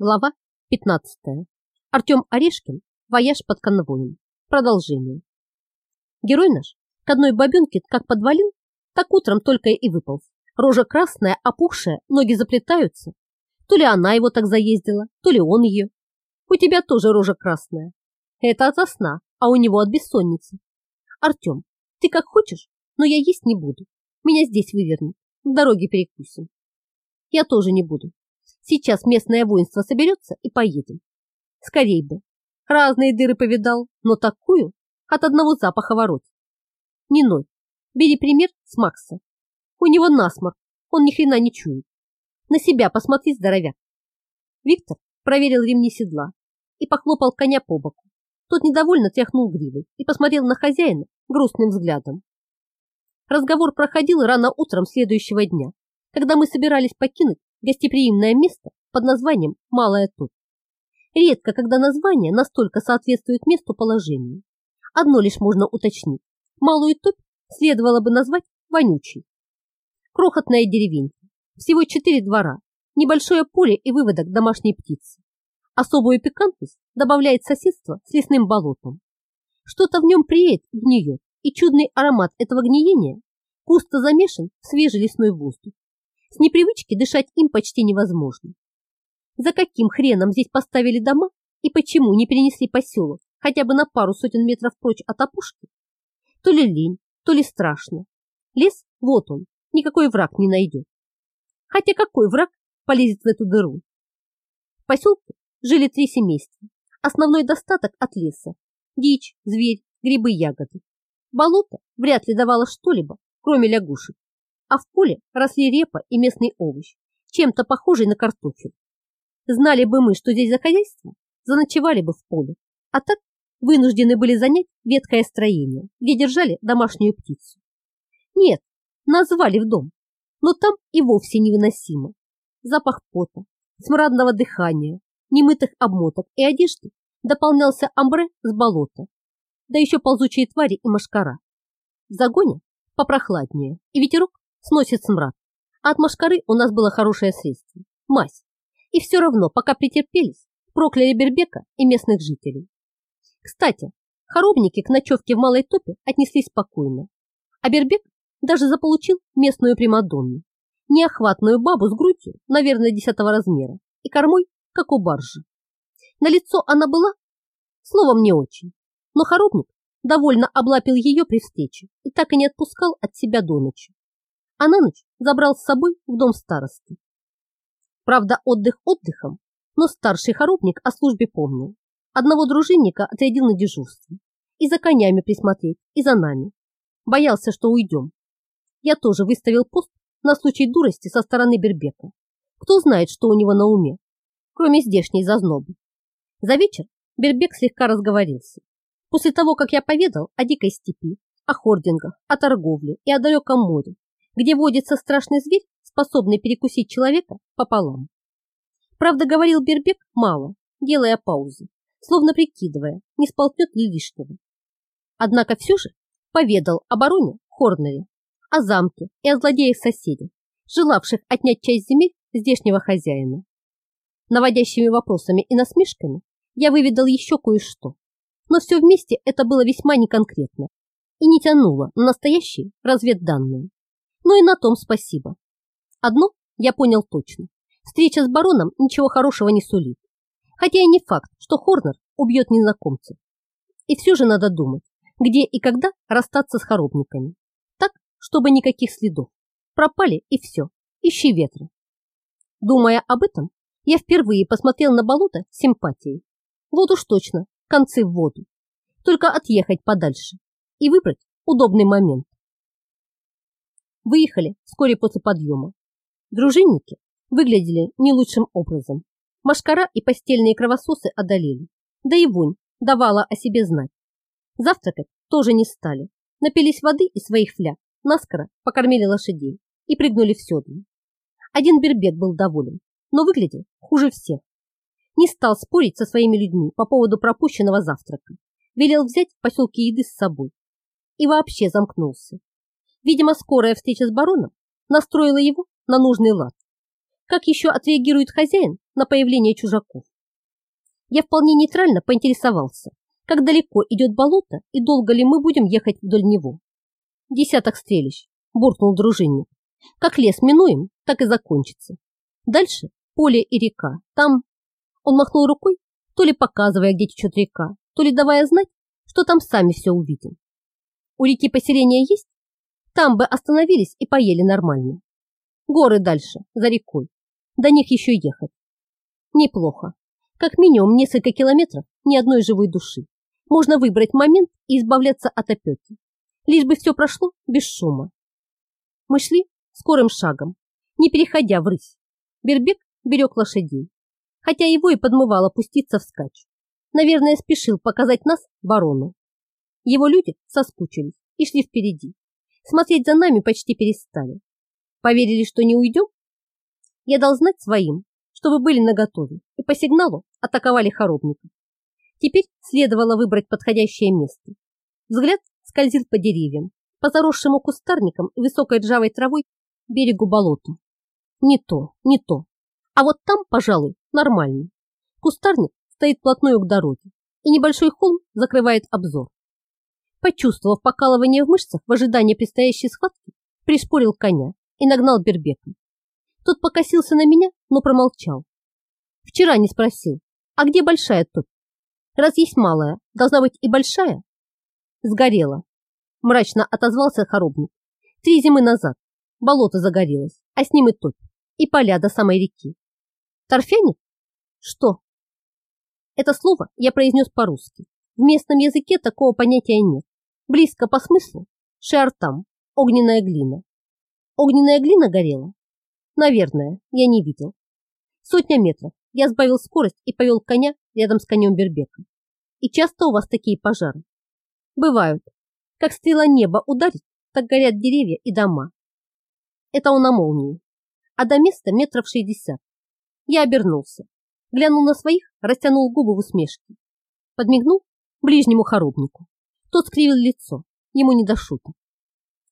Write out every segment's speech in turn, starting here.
Глава 15. Артем Орешкин. Вояж под конвоем. Продолжение. Герой наш к одной бабенке как подвалил, так утром только и выполз. Рожа красная, опухшая, ноги заплетаются. То ли она его так заездила, то ли он ее. У тебя тоже рожа красная. Это от сна, а у него от бессонницы. Артем, ты как хочешь, но я есть не буду. Меня здесь вывернут, в дороге перекусим. Я тоже не буду, Сейчас местное воинство соберется и поедем. Скорей бы. Разные дыры повидал, но такую от одного запаха ворот. Не ной. Бери пример с Макса. У него насморк, он ни хрена не чует. На себя посмотри, здоровяк. Виктор проверил ремни седла и похлопал коня по боку. Тот недовольно тряхнул гривой и посмотрел на хозяина грустным взглядом. Разговор проходил рано утром следующего дня, когда мы собирались покинуть гостеприимное место под названием Малая Топь. Редко, когда название настолько соответствует месту положения. Одно лишь можно уточнить. Малую Топь следовало бы назвать Вонючей. Крохотная деревенька, всего четыре двора, небольшое поле и выводок домашней птицы. Особую пикантность добавляет соседство с лесным болотом. Что-то в нем преет, гниет, и чудный аромат этого гниения густо замешан в свежий лесной воздух. С непривычки дышать им почти невозможно. За каким хреном здесь поставили дома и почему не перенесли поселок хотя бы на пару сотен метров прочь от опушки? То ли лень, то ли страшно. Лес, вот он, никакой враг не найдет. Хотя какой враг полезет в эту дыру? В поселке жили три семейства. Основной достаток от леса – дичь, зверь, грибы, ягоды. Болото вряд ли давало что-либо, кроме лягушек а в поле росли репа и местный овощ, чем-то похожий на картофель. Знали бы мы, что здесь за хозяйство, заночевали бы в поле, а так вынуждены были занять ветхое строение, где держали домашнюю птицу. Нет, назвали в дом, но там и вовсе невыносимо. Запах пота, смрадного дыхания, немытых обмоток и одежды дополнялся амбре с болота, да еще ползучие твари и машкара. В загоне попрохладнее, и ветерок сносит смрад. А от машкары у нас было хорошее средство – мазь. И все равно, пока претерпелись, прокляли Бербека и местных жителей. Кстати, хоробники к ночевке в Малой Топе отнеслись спокойно. А Бербек даже заполучил местную примадонну. Неохватную бабу с грудью, наверное, десятого размера, и кормой, как у баржи. На лицо она была, словом, не очень. Но хоробник довольно облапил ее при встрече и так и не отпускал от себя до ночи а на ночь забрал с собой в дом старосты. Правда, отдых отдыхом, но старший хоробник о службе помнил. Одного дружинника отрядил на дежурство. И за конями присмотреть, и за нами. Боялся, что уйдем. Я тоже выставил пост на случай дурости со стороны Бербека. Кто знает, что у него на уме, кроме здешней зазнобы. За вечер Бербек слегка разговорился. После того, как я поведал о дикой степи, о хордингах, о торговле и о далеком море, где водится страшный зверь, способный перекусить человека пополам. Правда, говорил Бербек мало, делая паузы, словно прикидывая, не сполтнет ли лишнего. Однако все же поведал о бароне Хорнере, о замке и о злодеях-соседях, желавших отнять часть земель здешнего хозяина. Наводящими вопросами и насмешками я выведал еще кое-что, но все вместе это было весьма неконкретно и не тянуло на настоящие разведданные. Ну и на том спасибо. Одно я понял точно. Встреча с бароном ничего хорошего не сулит. Хотя и не факт, что Хорнер убьет незнакомца. И все же надо думать, где и когда расстаться с хоробниками. Так, чтобы никаких следов. Пропали и все. Ищи ветра. Думая об этом, я впервые посмотрел на болото с симпатией. Вот уж точно, концы в воду. Только отъехать подальше и выбрать удобный момент. Выехали вскоре после подъема. Дружинники выглядели не лучшим образом. Машкара и постельные кровососы одолели. Да и вонь давала о себе знать. Завтракать тоже не стали. Напились воды из своих фляг, наскоро покормили лошадей и прыгнули в седло. Один бербек был доволен, но выглядел хуже всех. Не стал спорить со своими людьми по поводу пропущенного завтрака. Велел взять в поселке еды с собой. И вообще замкнулся. Видимо, скорая встреча с бароном настроила его на нужный лад. Как еще отреагирует хозяин на появление чужаков? Я вполне нейтрально поинтересовался, как далеко идет болото и долго ли мы будем ехать вдоль него. Десяток стрелищ, буркнул дружинник. Как лес минуем, так и закончится. Дальше поле и река. Там... Он махнул рукой, то ли показывая, где течет река, то ли давая знать, что там сами все увидим. У реки поселения есть? Там бы остановились и поели нормально. Горы дальше, за рекой. До них еще ехать. Неплохо. Как минимум несколько километров ни одной живой души. Можно выбрать момент и избавляться от опеки. Лишь бы все прошло без шума. Мы шли скорым шагом, не переходя в рысь. Бербек берег лошадей, хотя его и подмывало пуститься вскачь. Наверное, спешил показать нас барону. Его люди соскучились и шли впереди. Смотреть за нами почти перестали. Поверили, что не уйдем? Я дал знать своим, чтобы были наготове, и по сигналу атаковали хоробников. Теперь следовало выбрать подходящее место. Взгляд скользил по деревьям, по заросшему кустарникам и высокой ржавой травой берегу болота. Не то, не то. А вот там, пожалуй, нормально. Кустарник стоит плотную к дороге, и небольшой холм закрывает обзор. Почувствовав покалывание в мышцах в ожидании предстоящей схватки, пришпорил коня и нагнал Бербека. Тот покосился на меня, но промолчал. Вчера не спросил, а где большая топь? Раз есть малая, должна быть и большая? Сгорела. Мрачно отозвался хоробник. Три зимы назад болото загорелось, а с ним и топь, и поля до самой реки. Торфяник? Что? Это слово я произнес по-русски. В местном языке такого понятия нет. Близко по смыслу шиартам, огненная глина. Огненная глина горела? Наверное, я не видел. Сотня метров. Я сбавил скорость и повел коня рядом с конем Бербека. И часто у вас такие пожары? Бывают. Как стрела неба ударит, так горят деревья и дома. Это он на молнии. А до места метров шестьдесят. Я обернулся. Глянул на своих, растянул губы в усмешке. Подмигнул ближнему хоробнику. Тот скривил лицо, ему не до шуток.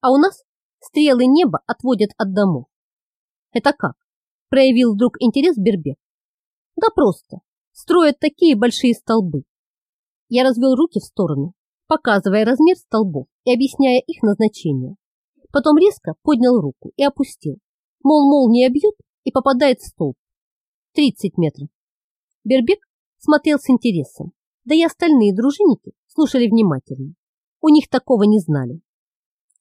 А у нас стрелы неба отводят от домов. Это как? Проявил вдруг интерес Бербек. Да просто. Строят такие большие столбы. Я развел руки в стороны, показывая размер столбов и объясняя их назначение. Потом резко поднял руку и опустил. Мол, молния бьет и попадает в столб. 30 метров. Бербек смотрел с интересом, да и остальные дружинники слушали внимательно. У них такого не знали.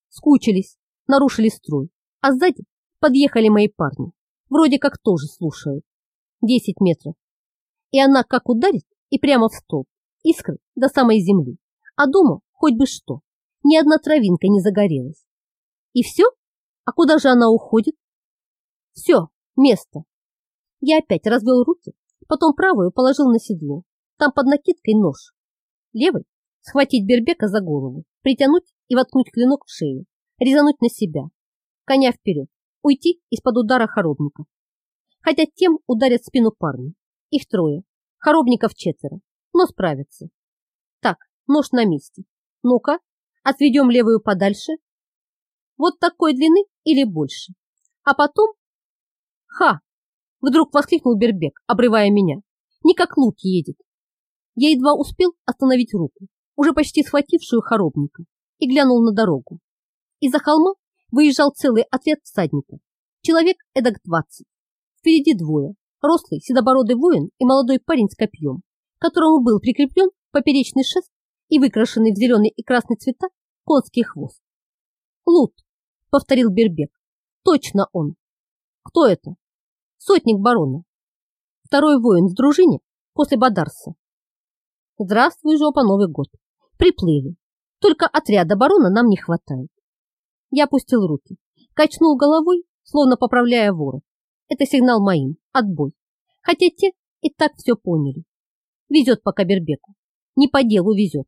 Скучились, нарушили строй, а сзади подъехали мои парни. Вроде как тоже слушают. 10 метров. И она как ударит и прямо в столб, искры до самой земли. А дома хоть бы что, ни одна травинка не загорелась. И все? А куда же она уходит? Все, место, я опять развел руки, потом правую положил на седло. Там под накидкой нож. Левой схватить Бербека за голову, притянуть и воткнуть клинок в шею, резануть на себя. Коня вперед, уйти из-под удара хоробников. Хотя тем ударят спину парни. Их трое, хоробников четверо, но справятся. Так, нож на месте. Ну-ка, отведем левую подальше. Вот такой длины или больше. А потом... Ха! Вдруг воскликнул Бербек, обрывая меня. Не как лук едет. Я едва успел остановить руку, уже почти схватившую хоробника, и глянул на дорогу. Из-за холма выезжал целый отряд всадников. Человек эдак двадцать. Впереди двое. Рослый, седобородый воин и молодой парень с копьем, которому был прикреплен поперечный шест и выкрашенный в зеленый и красный цвета конский хвост. «Лут», — повторил Бербек. «Точно он». «Кто это?» сотник барона. Второй воин в дружине после Бадарса. Здравствуй, жопа, Новый год. Приплыли. Только отряда барона нам не хватает. Я опустил руки, качнул головой, словно поправляя ворот. Это сигнал моим, отбой. Хотя те и так все поняли. Везет пока Бербеку. Не по делу везет.